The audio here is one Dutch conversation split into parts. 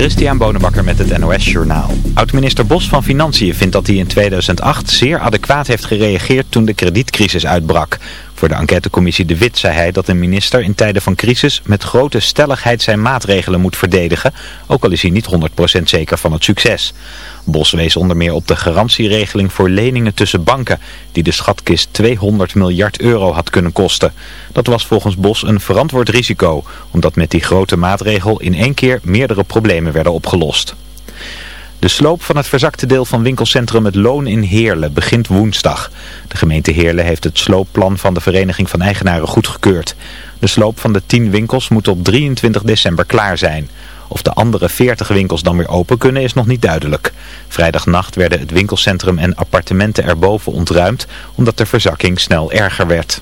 Christian Bonenbakker met het NOS Journaal. Oud-minister Bos van Financiën vindt dat hij in 2008 zeer adequaat heeft gereageerd toen de kredietcrisis uitbrak. Voor de enquêtecommissie De Wit zei hij dat een minister in tijden van crisis met grote stelligheid zijn maatregelen moet verdedigen, ook al is hij niet 100% zeker van het succes. Bos wees onder meer op de garantieregeling voor leningen tussen banken, die de schatkist 200 miljard euro had kunnen kosten. Dat was volgens Bos een verantwoord risico, omdat met die grote maatregel in één keer meerdere problemen werden opgelost. De sloop van het verzakte deel van winkelcentrum Het Loon in Heerlen begint woensdag. De gemeente Heerlen heeft het sloopplan van de Vereniging van Eigenaren goedgekeurd. De sloop van de 10 winkels moet op 23 december klaar zijn. Of de andere 40 winkels dan weer open kunnen is nog niet duidelijk. Vrijdagnacht werden het winkelcentrum en appartementen erboven ontruimd omdat de verzakking snel erger werd.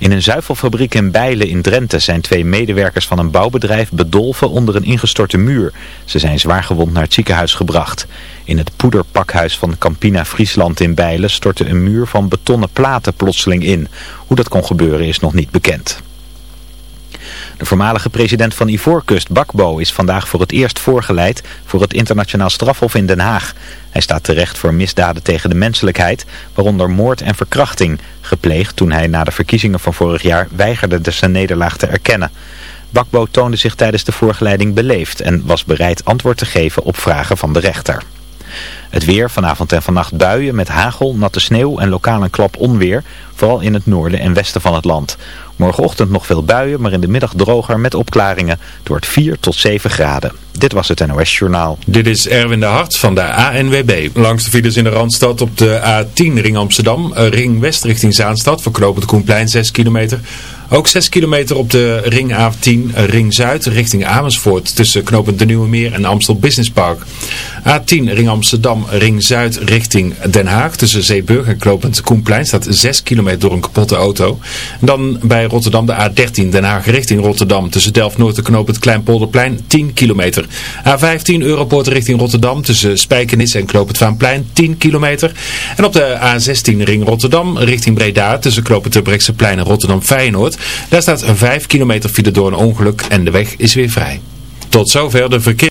In een zuivelfabriek in Bijlen in Drenthe zijn twee medewerkers van een bouwbedrijf bedolven onder een ingestorte muur. Ze zijn zwaargewond naar het ziekenhuis gebracht. In het poederpakhuis van Campina Friesland in Bijlen stortte een muur van betonnen platen plotseling in. Hoe dat kon gebeuren is nog niet bekend. De voormalige president van Ivoorkust, Bakbo, is vandaag voor het eerst voorgeleid voor het internationaal strafhof in Den Haag. Hij staat terecht voor misdaden tegen de menselijkheid, waaronder moord en verkrachting, gepleegd toen hij na de verkiezingen van vorig jaar weigerde de zijn nederlaag te erkennen. Bakbo toonde zich tijdens de voorgeleiding beleefd en was bereid antwoord te geven op vragen van de rechter. Het weer, vanavond en vannacht buien met hagel, natte sneeuw en lokaal een klap onweer, vooral in het noorden en westen van het land. Morgenochtend nog veel buien, maar in de middag droger met opklaringen. door het 4 tot 7 graden. Dit was het NOS Journaal. Dit is Erwin de Hart van de ANWB. Langs de files in de Randstad op de A10 Ring Amsterdam. Ring West richting Zaanstad. Verknopend Koenplein 6 kilometer. Ook 6 kilometer op de ring A10 Ring Zuid richting Amersfoort tussen knooppunt De Nieuwe Meer en Amstel Business Park. A10 Ring Amsterdam Ring Zuid richting Den Haag tussen Zeeburg en knooppunt Koenplein staat 6 kilometer door een kapotte auto. Dan bij Rotterdam de A13 Den Haag richting Rotterdam tussen Delft-Noord en knooppunt Kleinpolderplein 10 kilometer. A15 Europoort richting Rotterdam tussen Spijkenis en knooppunt Vaanplein 10 kilometer. En op de A16 Ring Rotterdam richting Breda tussen knooppunt Terbrechtseplein en Rotterdam Feyenoord daar staat een 5 kilometer file door een ongeluk en de weg is weer vrij. Tot zover de verkeer.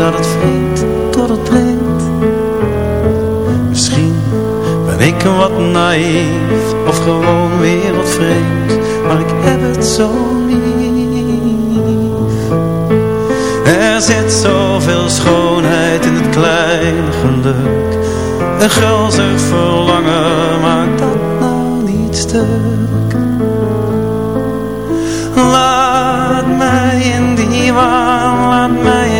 dat het vreet tot het breekt. Misschien ben ik wat naïef of gewoon weer wat vreemd, maar ik heb het zo lief. Er zit zoveel schoonheid in het kleine geluk. Een gulzig verlangen maakt dat nou niet stuk. Laat mij in die waan, laat mij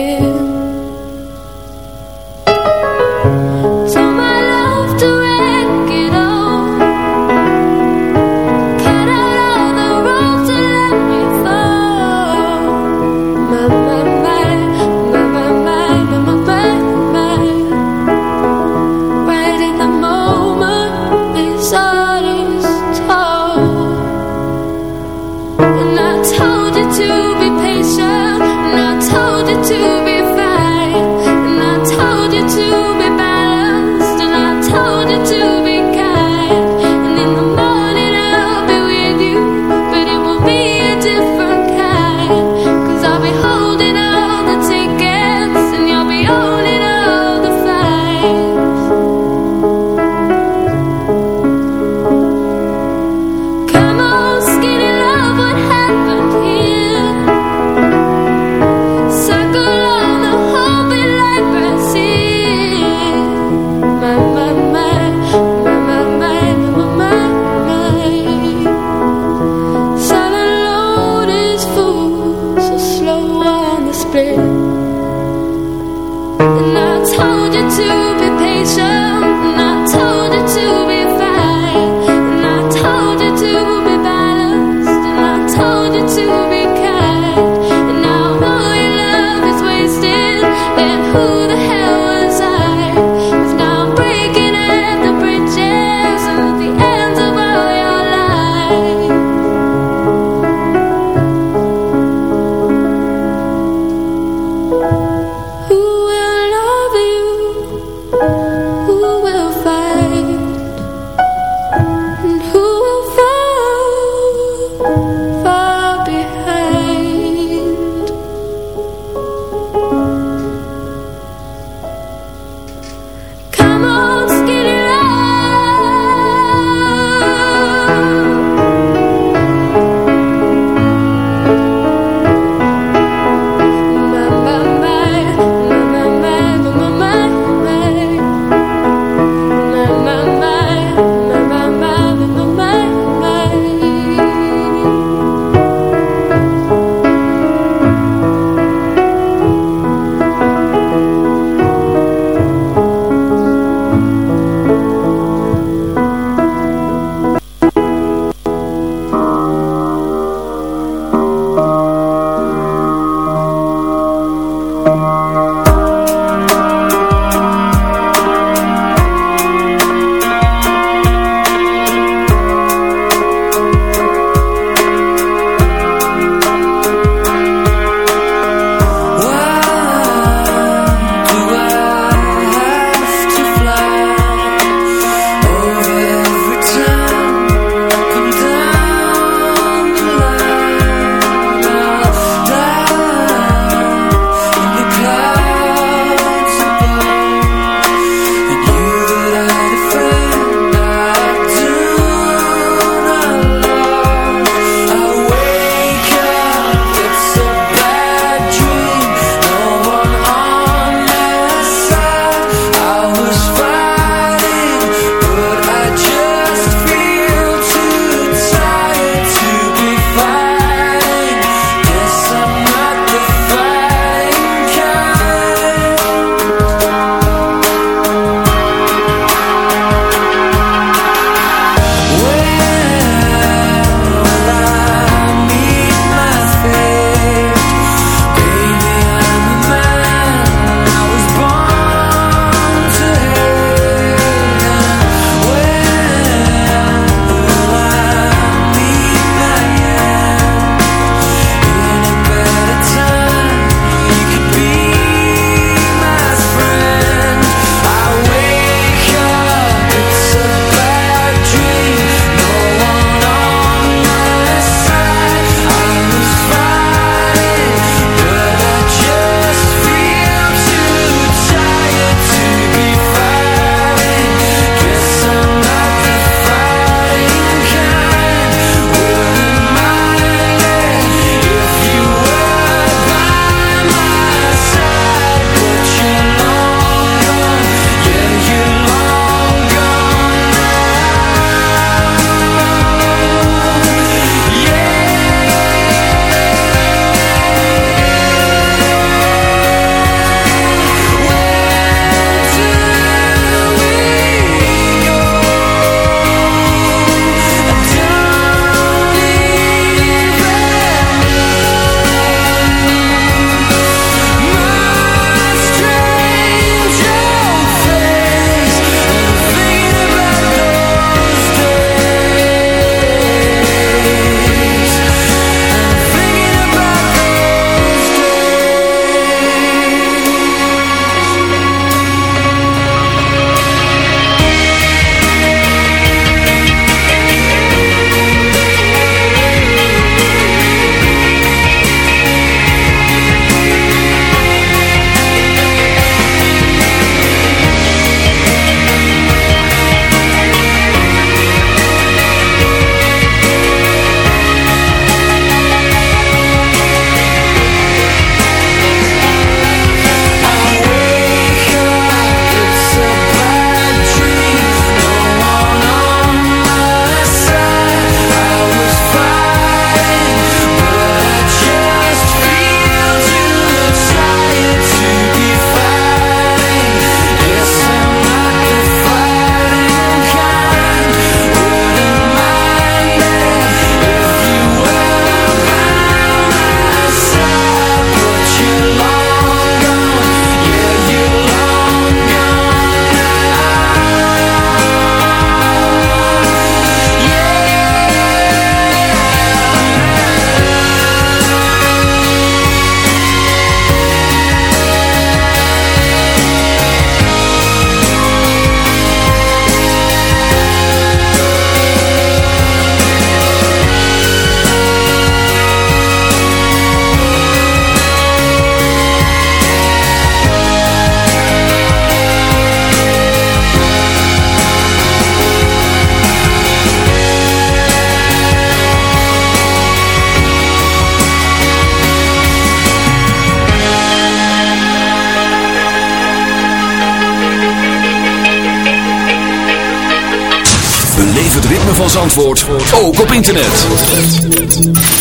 Zandvoort ook op internet.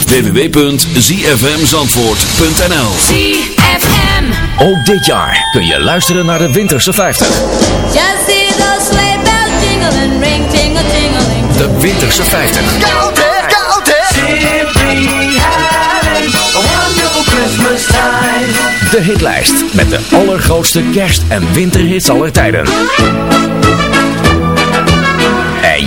www.zfmzandvoort.nl ZFM Ook dit jaar kun je luisteren naar de Winterse 50. Just see those sleigh bells jingling, ring, tingle. De Winterse 50. Koud hè, koud hè. Simply having a wonderful Christmas time. De hitlijst met de allergrootste kerst- en winterhits aller tijden.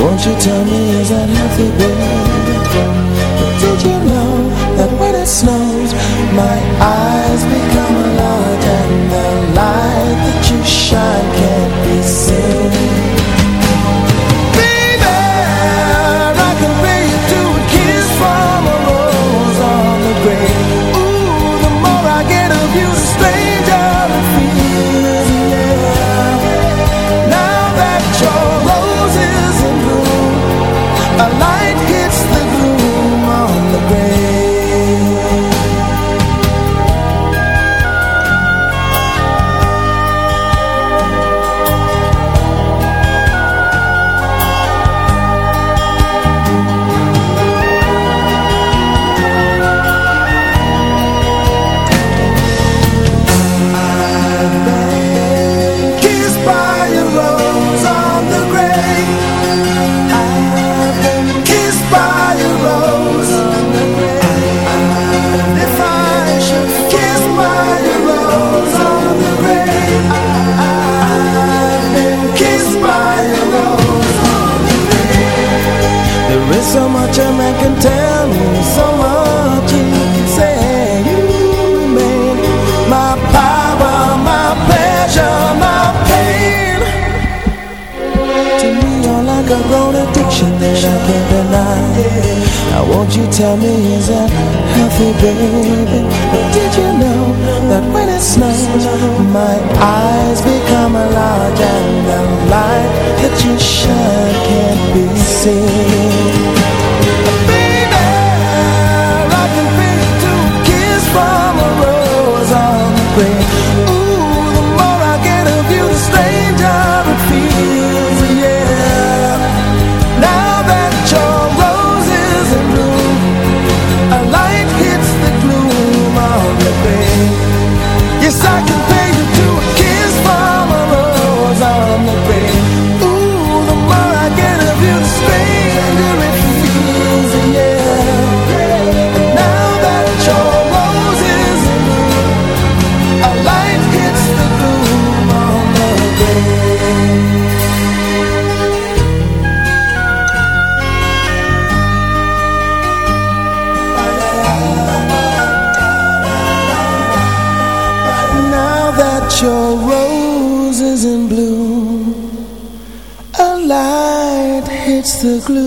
Won't you tell me, is that healthy, baby?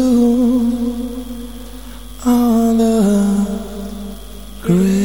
You are the great.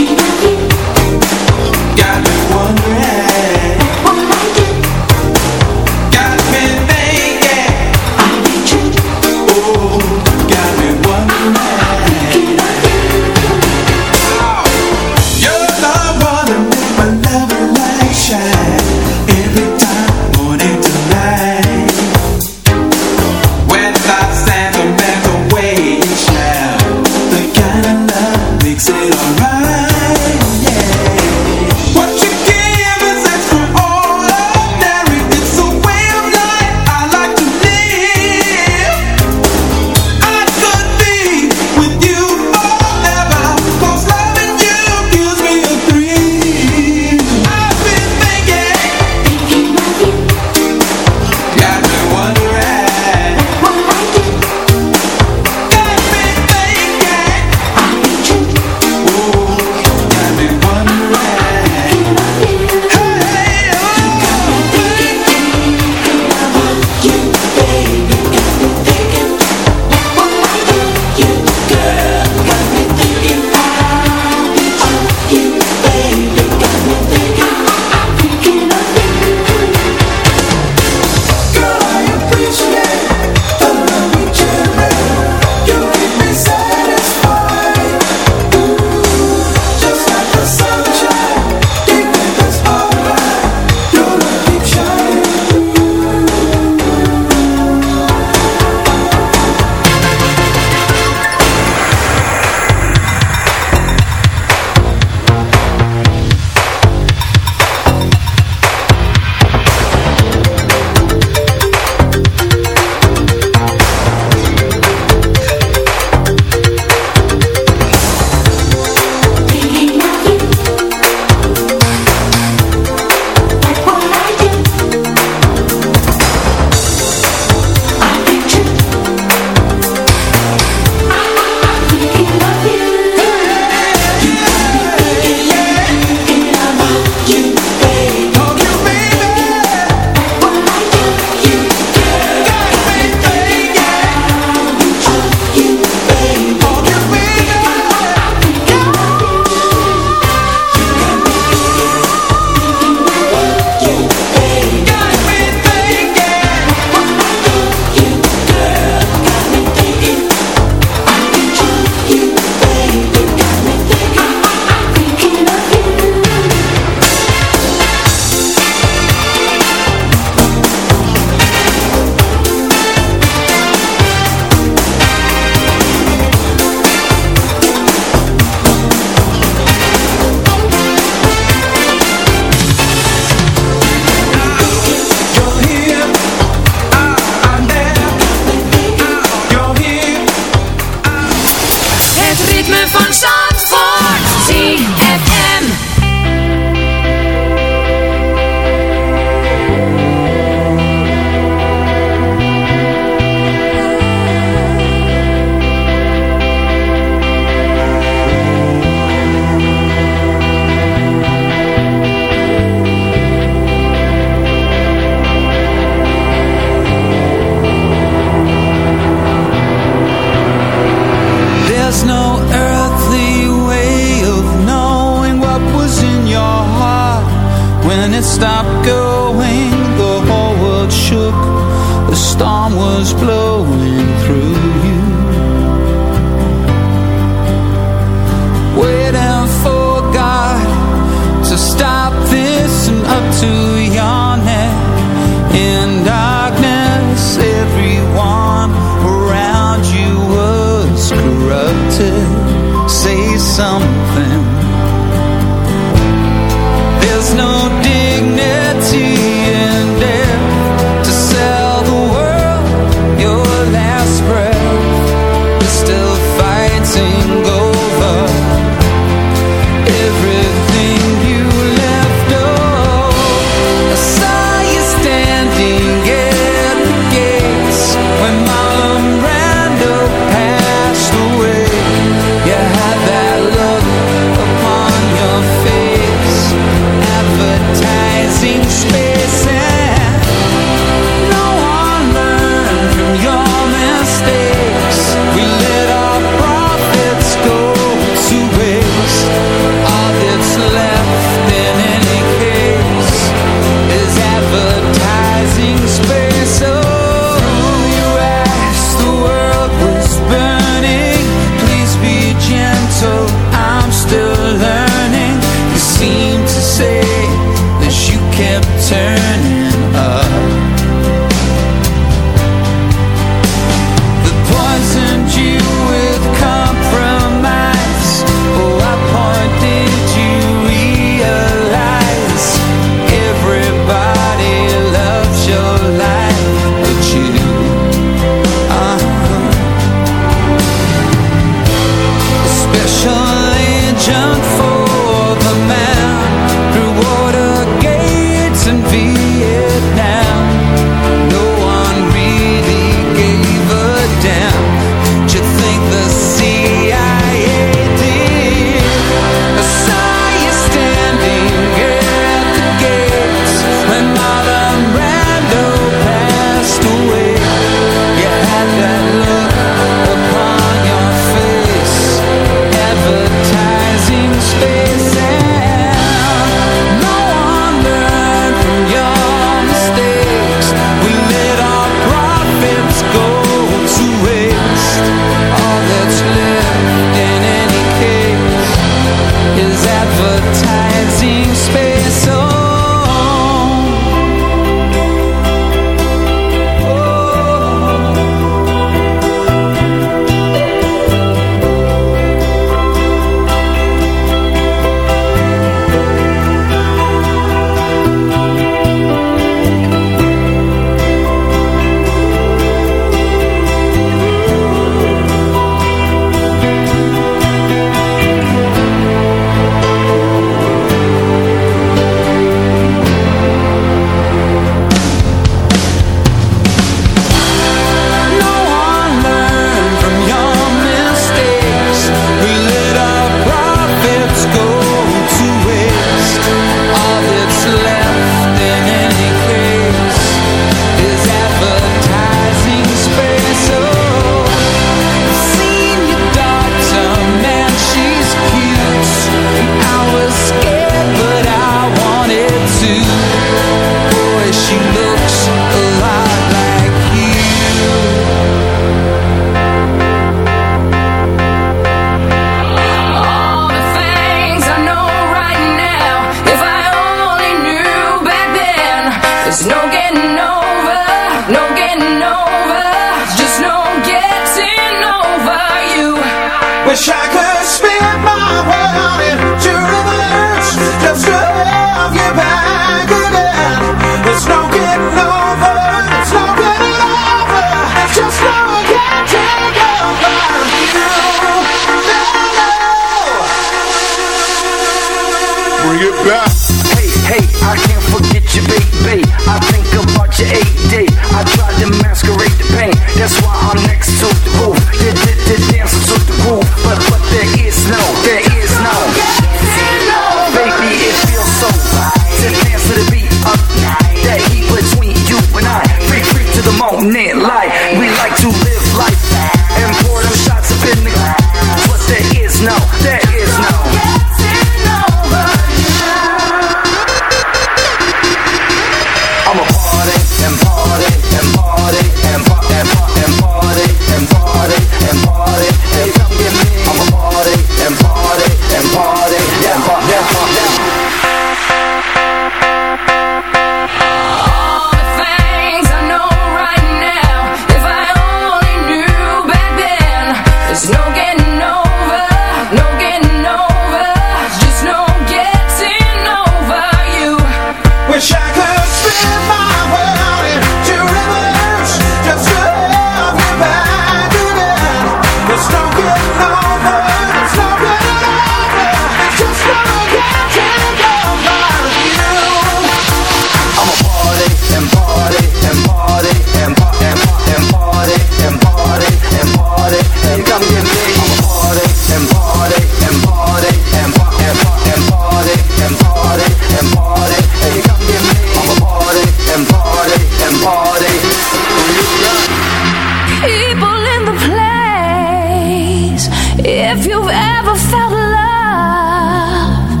never felt love,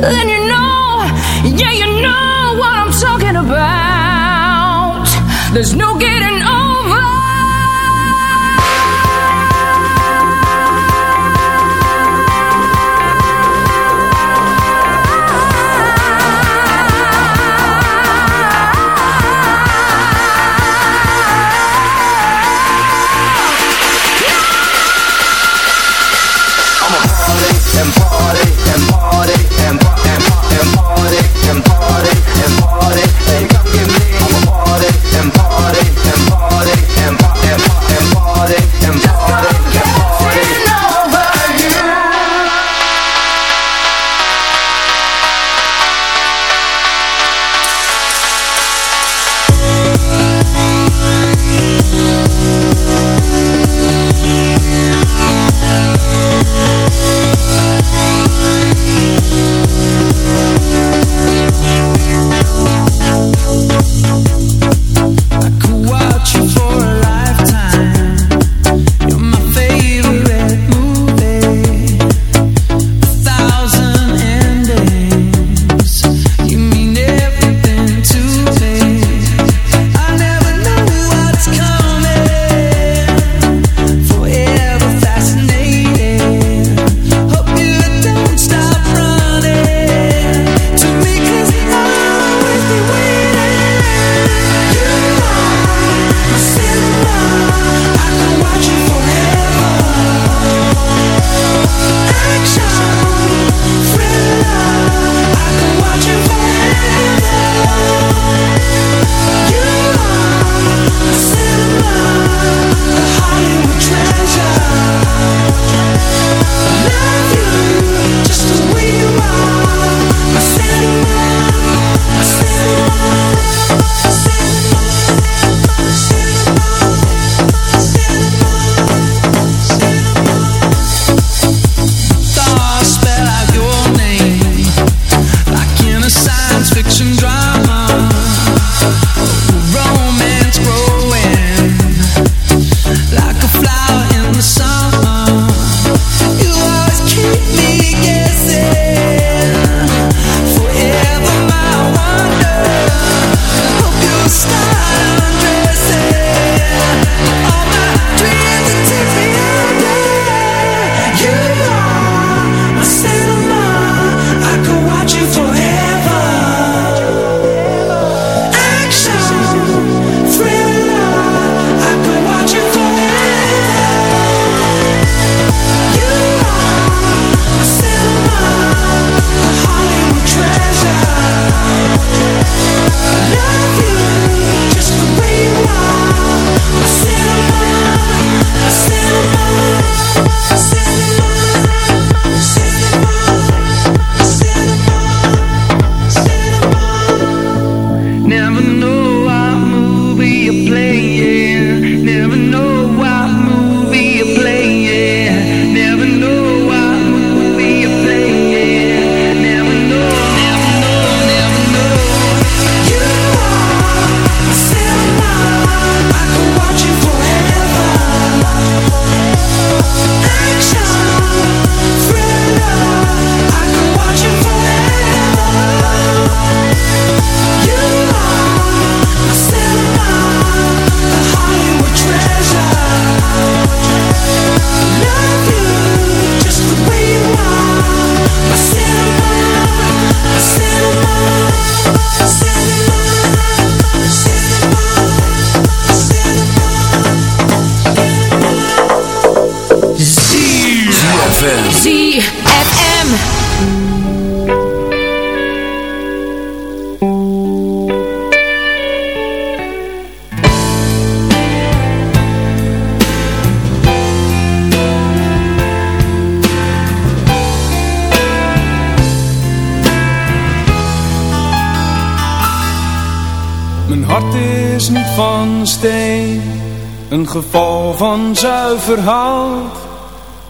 then you know, yeah, you know what I'm talking about. There's no getting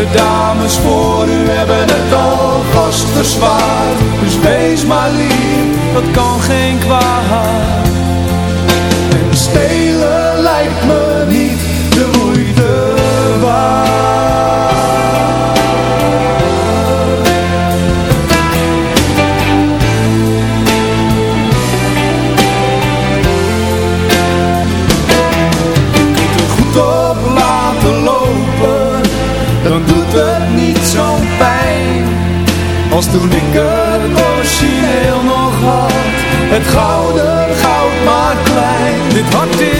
De dames voor u hebben het al vast verzwaard. Dus wees maar lief, dat kan geen kwaad. En stelen lijkt me toen ik het origineel nog had, het gouden goud maar klein. Dit hart, ik